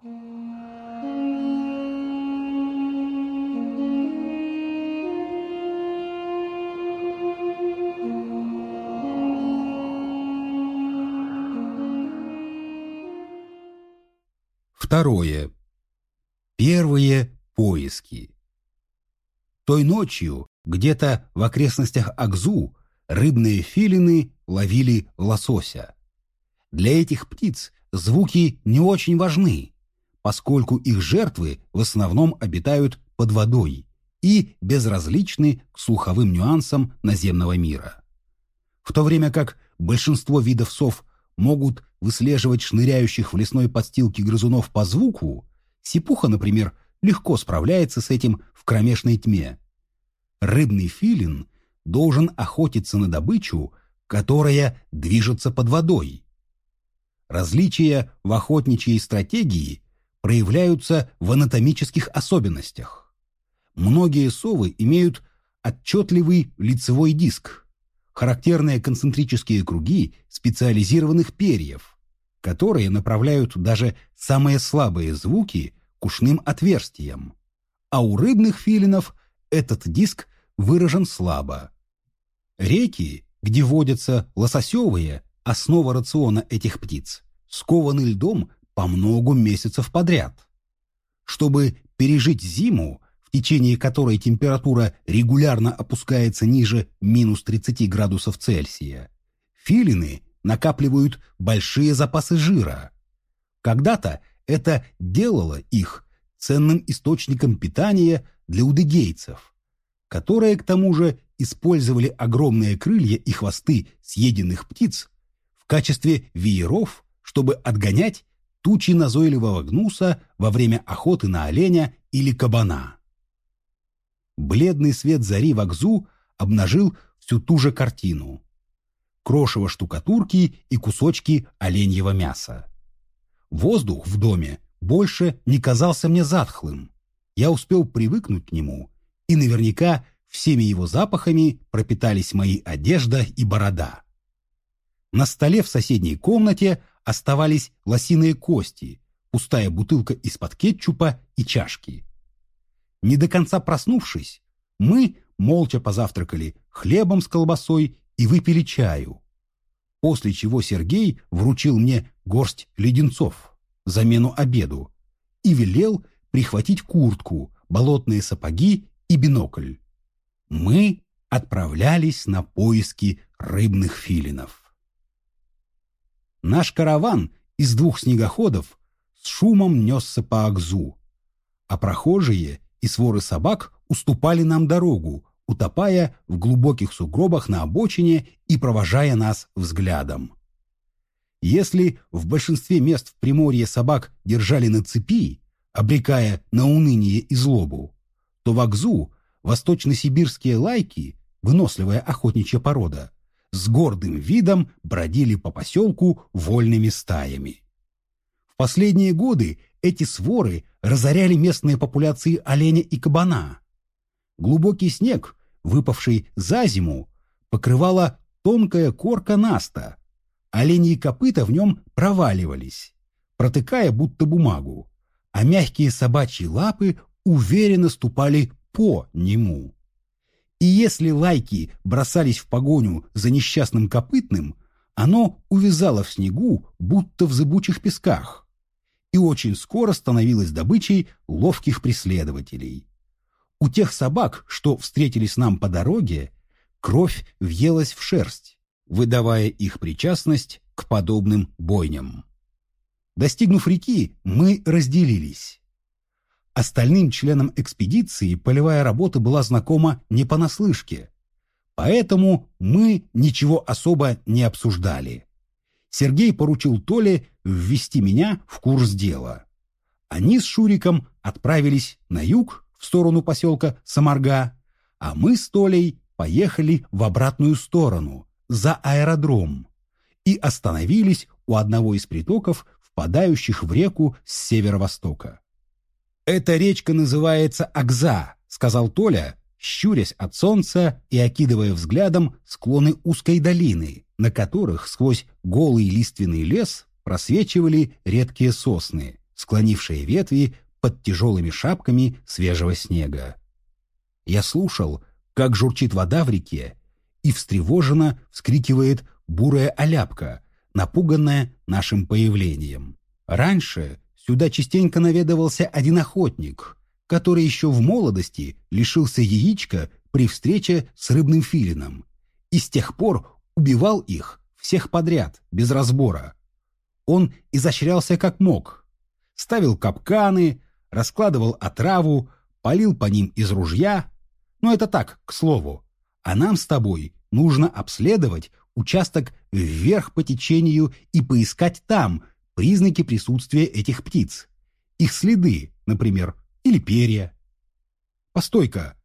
Второе. Первые поиски. Той ночью, где-то в окрестностях Акзу, рыбные филины ловили лосося. Для этих птиц звуки не очень важны, поскольку их жертвы в основном обитают под водой и безразличны к слуховым нюансам наземного мира. В то время как большинство видов сов могут выслеживать шныряющих в лесной подстилке грызунов по звуку, сипуха, например, легко справляется с этим в кромешной тьме. Рыбный филин должен охотиться на добычу, которая движется под водой. Различия в охотничьей стратегии проявляются в анатомических особенностях. Многие совы имеют отчетливый лицевой диск, характерные концентрические круги специализированных перьев, которые направляют даже самые слабые звуки к ушным отверстиям. А у рыбных филинов этот диск выражен слабо. Реки, где водятся лососевые, основа рациона этих птиц, скованы льдом по много месяцев подряд. Чтобы пережить зиму, в течение которой температура регулярно опускается ниже минус 30 градусов Цельсия, филины накапливают большие запасы жира. Когда-то это делало их ценным источником питания для удыгейцев, которые, к тому же, использовали огромные крылья и хвосты съеденных птиц в качестве вееров, чтобы отгонять тучи назойливого гнуса во время охоты на оленя или кабана. Бледный свет зари в Акзу обнажил всю ту же картину. Крошево штукатурки и кусочки оленьего мяса. Воздух в доме больше не казался мне затхлым. Я успел привыкнуть к нему, и наверняка всеми его запахами пропитались мои одежда и борода. На столе в соседней комнате оставались лосиные кости, пустая бутылка из-под кетчупа и чашки. Не до конца проснувшись, мы молча позавтракали хлебом с колбасой и выпили чаю. После чего Сергей вручил мне горсть леденцов, замену обеду, и велел прихватить куртку, болотные сапоги и бинокль. Мы отправлялись на поиски рыбных филинов. Наш караван из двух снегоходов с шумом несся по Акзу, а прохожие и своры собак уступали нам дорогу, утопая в глубоких сугробах на обочине и провожая нас взглядом. Если в большинстве мест в Приморье собак держали на цепи, обрекая на уныние и злобу, то в Акзу восточно-сибирские лайки, выносливая охотничья порода, с гордым видом бродили по поселку вольными стаями. В последние годы эти своры разоряли местные популяции оленя и кабана. Глубокий снег, выпавший за зиму, покрывала тонкая корка наста. Оленьи копыта в нем проваливались, протыкая будто бумагу, а мягкие собачьи лапы уверенно ступали по нему. И если лайки бросались в погоню за несчастным копытным, оно увязало в снегу, будто в зыбучих песках и очень скоро становилась добычей ловких преследователей. У тех собак, что встретились нам по дороге, кровь въелась в шерсть, выдавая их причастность к подобным бойням. Достигнув реки, мы разделились. Остальным членам экспедиции полевая работа была знакома не понаслышке, поэтому мы ничего особо не обсуждали. Сергей поручил Толе ввести меня в курс дела. Они с Шуриком отправились на юг, в сторону поселка Самарга, а мы с Толей поехали в обратную сторону, за аэродром, и остановились у одного из притоков, впадающих в реку с северо-востока. «Эта речка называется Акза», — сказал Толя, щурясь от солнца и окидывая взглядом склоны узкой долины, на которых сквозь голый лиственный лес просвечивали редкие сосны, склонившие ветви под тяжелыми шапками свежего снега. Я слушал, как журчит вода в реке, и встревоженно вскрикивает бурая оляпка, напуганная нашим появлением. Раньше сюда частенько наведывался один охотник, который еще в молодости лишился яичка при встрече с рыбным филином, и с тех пор убивал их всех подряд, без разбора. Он изощрялся как мог, ставил капканы, раскладывал отраву, полил по ним из ружья. Но это так, к слову. А нам с тобой нужно обследовать участок вверх по течению и поискать там признаки присутствия этих птиц. Их следы, например, или перья. Постой-ка,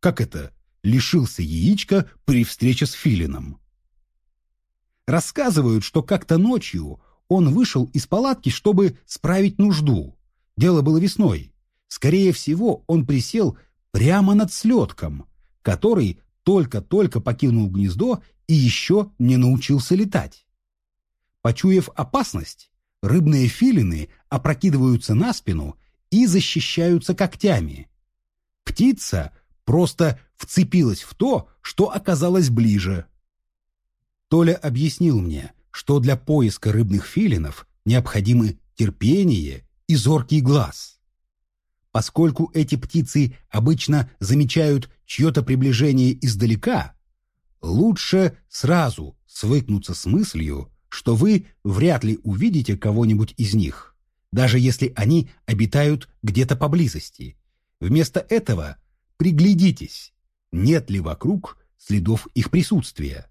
как это? Лишился яичка при встрече с филином. Рассказывают, что как-то ночью он вышел из палатки, чтобы справить нужду. Дело было весной. Скорее всего, он присел прямо над слетком, который только-только покинул гнездо и еще не научился летать. Почуяв опасность, рыбные филины опрокидываются на спину и защищаются когтями. Птица просто вцепилась в то, что оказалось ближе. Толя объяснил мне, что для поиска рыбных филинов необходимы терпение и зоркий глаз. Поскольку эти птицы обычно замечают чье-то приближение издалека, лучше сразу свыкнуться с мыслью, что вы вряд ли увидите кого-нибудь из них, даже если они обитают где-то поблизости. Вместо этого приглядитесь, нет ли вокруг следов их присутствия.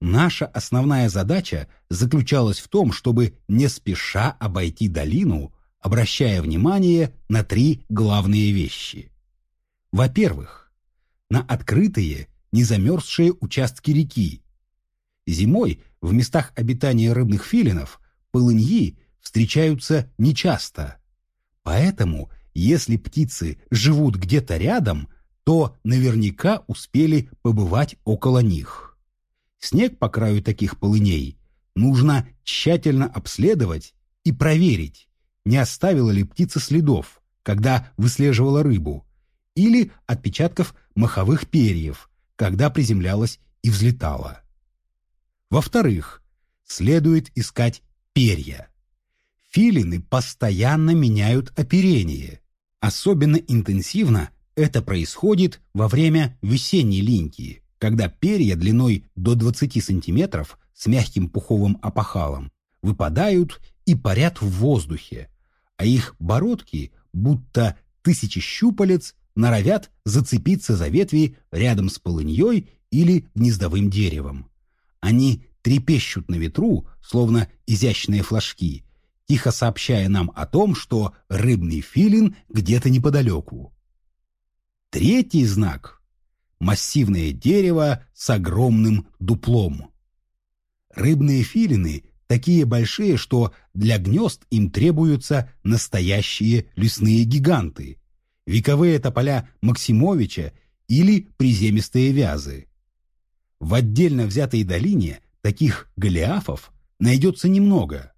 Наша основная задача заключалась в том, чтобы не спеша обойти долину, обращая внимание на три главные вещи. Во-первых, на открытые, незамерзшие участки реки. Зимой в местах обитания рыбных филинов полыньи встречаются нечасто. Поэтому, если птицы живут где-то рядом, то наверняка успели побывать около них. Снег по краю таких полыней нужно тщательно обследовать и проверить, не оставила ли птица следов, когда выслеживала рыбу, или отпечатков маховых перьев, когда приземлялась и взлетала. Во-вторых, следует искать перья. Филины постоянно меняют оперение. Особенно интенсивно это происходит во время весенней линьки когда перья длиной до 20 сантиметров с мягким пуховым опахалом выпадают и парят в воздухе, а их бородки, будто тысячи щупалец, норовят зацепиться за ветви рядом с полыньей или гнездовым деревом. Они трепещут на ветру, словно изящные флажки, тихо сообщая нам о том, что рыбный филин где-то неподалеку. Третий знак массивное дерево с огромным дуплом. Рыбные филины такие большие, что для гнезд им требуются настоящие лесные гиганты, вековые тополя Максимовича или приземистые вязы. В отдельно взятой долине таких голиафов найдется немного.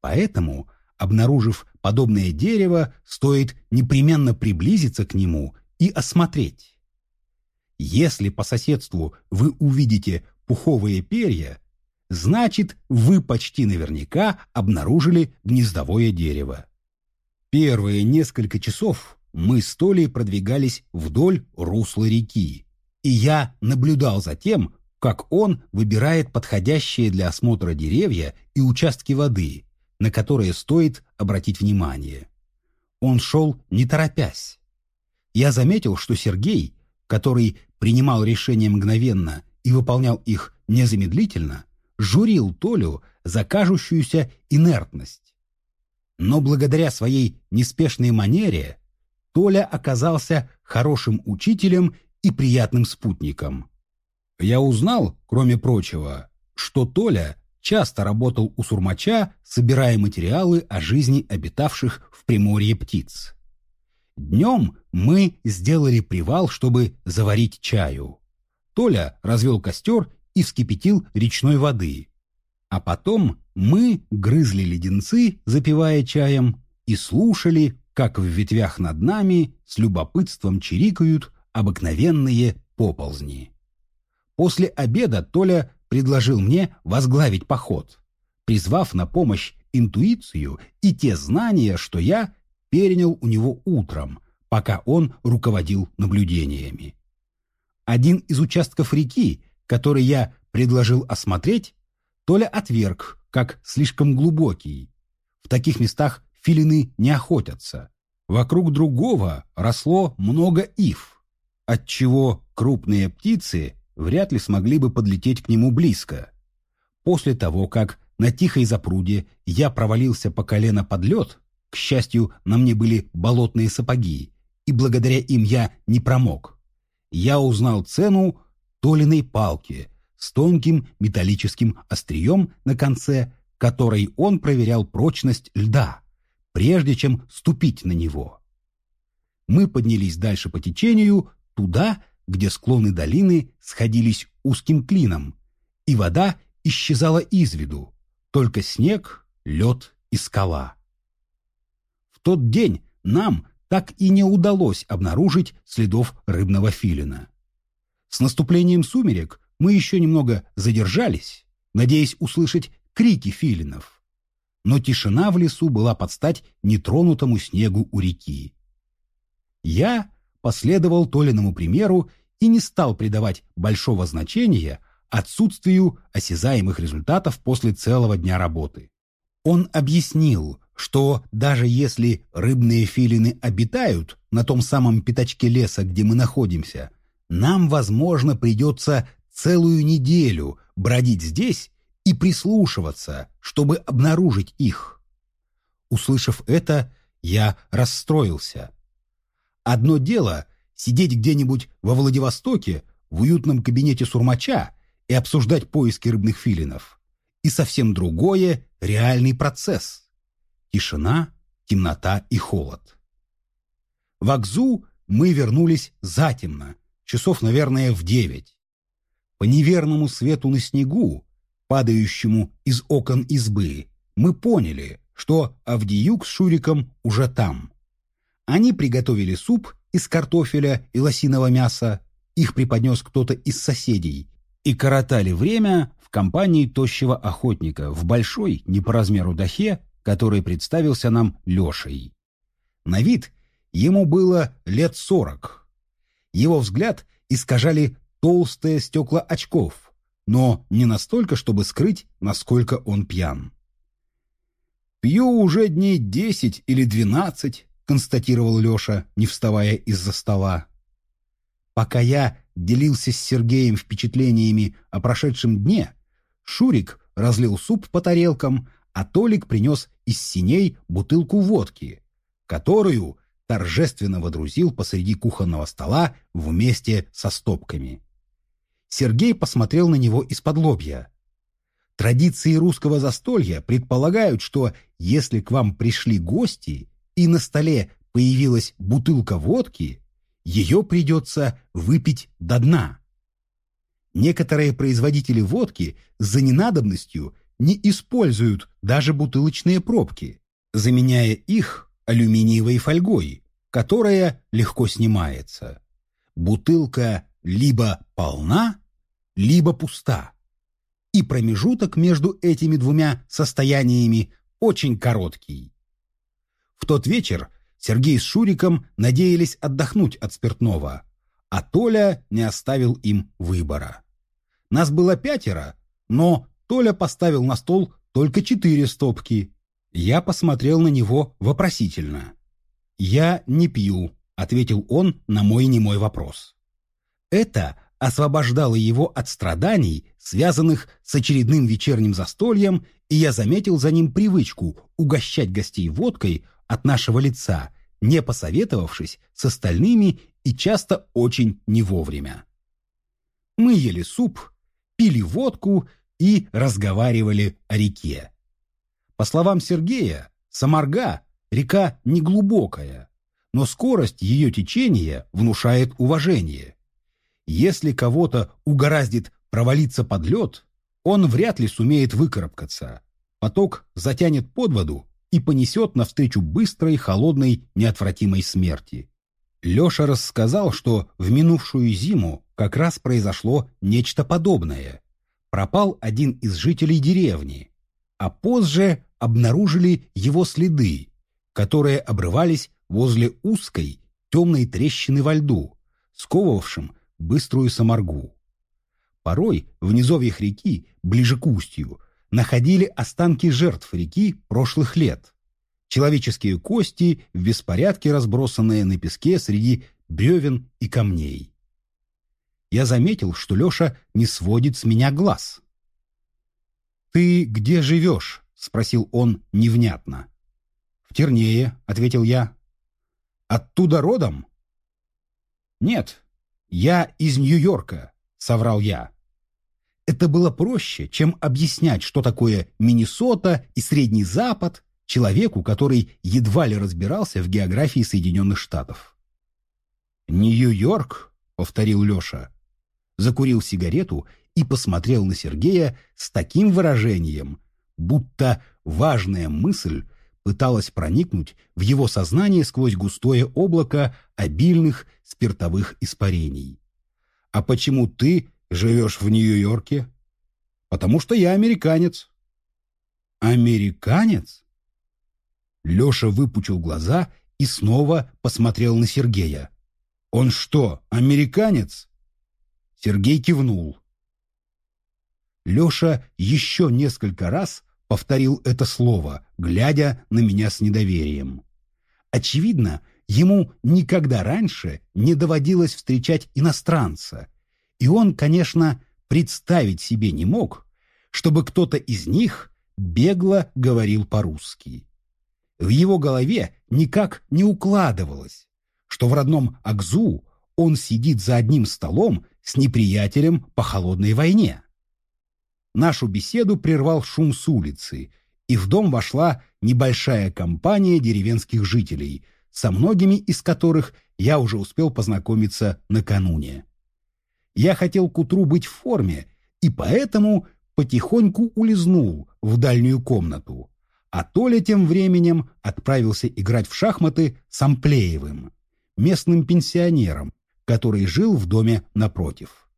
Поэтому, обнаружив подобное дерево, стоит непременно приблизиться к нему и осмотреть. Если по соседству вы увидите пуховые перья, значит, вы почти наверняка обнаружили гнездовое дерево. Первые несколько часов мы с Толей продвигались вдоль русла реки, и я наблюдал за тем, как он выбирает подходящие для осмотра деревья и участки воды, на которые стоит обратить внимание. Он шел не торопясь. Я заметил, что Сергей, который принимал решения мгновенно и выполнял их незамедлительно, журил Толю за кажущуюся инертность. Но благодаря своей неспешной манере Толя оказался хорошим учителем и приятным спутником. Я узнал, кроме прочего, что Толя часто работал у сурмача, собирая материалы о жизни обитавших в Приморье птиц. Днем мы сделали привал, чтобы заварить чаю. Толя развел костер и вскипятил речной воды. А потом мы грызли леденцы, запивая чаем, и слушали, как в ветвях над нами с любопытством чирикают обыкновенные поползни. После обеда Толя предложил мне возглавить поход, призвав на помощь интуицию и те знания, что я перенял у него утром, пока он руководил наблюдениями. Один из участков реки, который я предложил осмотреть, Толя отверг, как слишком глубокий. В таких местах филины не охотятся. Вокруг другого росло много ив, отчего крупные птицы вряд ли смогли бы подлететь к нему близко. После того, как на тихой запруде я провалился по колено под лед, к счастью, на мне были болотные сапоги, и благодаря им я не промок. Я узнал цену толиной палки с тонким металлическим острием на конце, которой он проверял прочность льда, прежде чем ступить на него. Мы поднялись дальше по течению, туда, где склоны долины сходились узким клином, и вода исчезала из виду, только снег, лед и скала. В тот день нам так и не удалось обнаружить следов рыбного филина. С наступлением сумерек мы еще немного задержались, надеясь услышать крики филинов. Но тишина в лесу была под стать нетронутому снегу у реки. Я последовал Толиному примеру и не стал придавать большого значения отсутствию осязаемых результатов после целого дня работы. Он объяснил, что даже если рыбные филины обитают на том самом пятачке леса, где мы находимся, нам, возможно, придется целую неделю бродить здесь и прислушиваться, чтобы обнаружить их. Услышав это, я расстроился. Одно дело сидеть где-нибудь во Владивостоке в уютном кабинете сурмача и обсуждать поиски рыбных филинов. И совсем другое – реальный процесс. Тишина, темнота и холод. В Акзу мы вернулись затемно, часов, наверное, в девять. По неверному свету на снегу, падающему из окон избы, мы поняли, что Авдиюк с Шуриком уже там. Они приготовили суп из картофеля и лосиного мяса, их преподнес кто-то из соседей, и коротали время в компании тощего охотника в большой, не по размеру дахе, который представился нам Лешей. На вид ему было лет сорок. Его взгляд искажали толстые стекла очков, но не настолько, чтобы скрыть, насколько он пьян. «Пью уже дней десять или двенадцать», — констатировал Леша, не вставая из-за стола. Пока я делился с Сергеем впечатлениями о прошедшем дне, Шурик разлил суп по тарелкам, а Толик принес из синей бутылку водки, которую торжественно водрузил посреди кухонного стола вместе со стопками. Сергей посмотрел на него из-под лобья. Традиции русского застолья предполагают, что если к вам пришли гости и на столе появилась бутылка водки, ее придется выпить до дна. Некоторые производители водки за ненадобностью не используют даже бутылочные пробки, заменяя их алюминиевой фольгой, которая легко снимается. Бутылка либо полна, либо пуста. И промежуток между этими двумя состояниями очень короткий. В тот вечер Сергей с Шуриком надеялись отдохнуть от спиртного, а Толя не оставил им выбора. Нас было пятеро, но Толя поставил на стол только четыре стопки. Я посмотрел на него вопросительно. «Я не пью», — ответил он на мой немой вопрос. Это освобождало его от страданий, связанных с очередным вечерним застольем, и я заметил за ним привычку угощать гостей водкой от нашего лица, не посоветовавшись с остальными и часто очень не вовремя. Мы ели суп, пили водку и разговаривали о реке. По словам Сергея, Самарга – река неглубокая, но скорость ее течения внушает уважение. Если кого-то угораздит провалиться под лед, он вряд ли сумеет выкарабкаться. Поток затянет под воду и понесет навстречу быстрой, холодной, неотвратимой смерти. Леша рассказал, что в минувшую зиму как раз произошло нечто подобное. Пропал один из жителей деревни, а позже обнаружили его следы, которые обрывались возле узкой темной трещины во льду, сковывавшим быструю саморгу. Порой в низовьях реки, ближе к устью, находили останки жертв реки прошлых лет. Человеческие кости в беспорядке разбросанные на песке среди бревен и камней. Я заметил, что Леша не сводит с меня глаз. «Ты где живешь?» — спросил он невнятно. «В Тернее», — ответил я. «Оттуда родом?» «Нет, я из Нью-Йорка», — соврал я. Это было проще, чем объяснять, что такое Миннесота и Средний Запад человеку, который едва ли разбирался в географии Соединенных Штатов. «Нью-Йорк», — повторил Леша, закурил сигарету и посмотрел на Сергея с таким выражением, будто важная мысль пыталась проникнуть в его сознание сквозь густое облако обильных спиртовых испарений. «А почему ты живешь в Нью-Йорке?» «Потому что я американец». «Американец?» Леша выпучил глаза и снова посмотрел на Сергея. «Он что, американец?» Сергей кивнул. Леша еще несколько раз повторил это слово, глядя на меня с недоверием. Очевидно, ему никогда раньше не доводилось встречать иностранца, и он, конечно, представить себе не мог, чтобы кто-то из них бегло говорил по-русски. В его голове никак не укладывалось, что в родном Акзу он сидит за одним столом с неприятелем по холодной войне. Нашу беседу прервал шум с улицы, и в дом вошла небольшая компания деревенских жителей, со многими из которых я уже успел познакомиться накануне. Я хотел к утру быть в форме, и поэтому потихоньку улизнул в дальнюю комнату, а Толя тем временем отправился играть в шахматы с Амплеевым, местным пенсионером, который жил в доме напротив.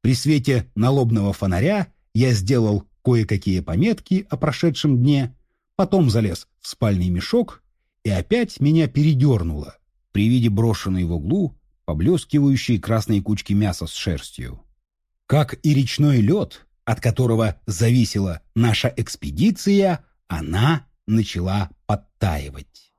При свете налобного фонаря я сделал кое-какие пометки о прошедшем дне, потом залез в спальный мешок, и опять меня передернуло при виде брошенной в углу поблескивающие красные кучки мяса с шерстью. Как и речной лед, от которого зависела наша экспедиция, она начала подтаивать.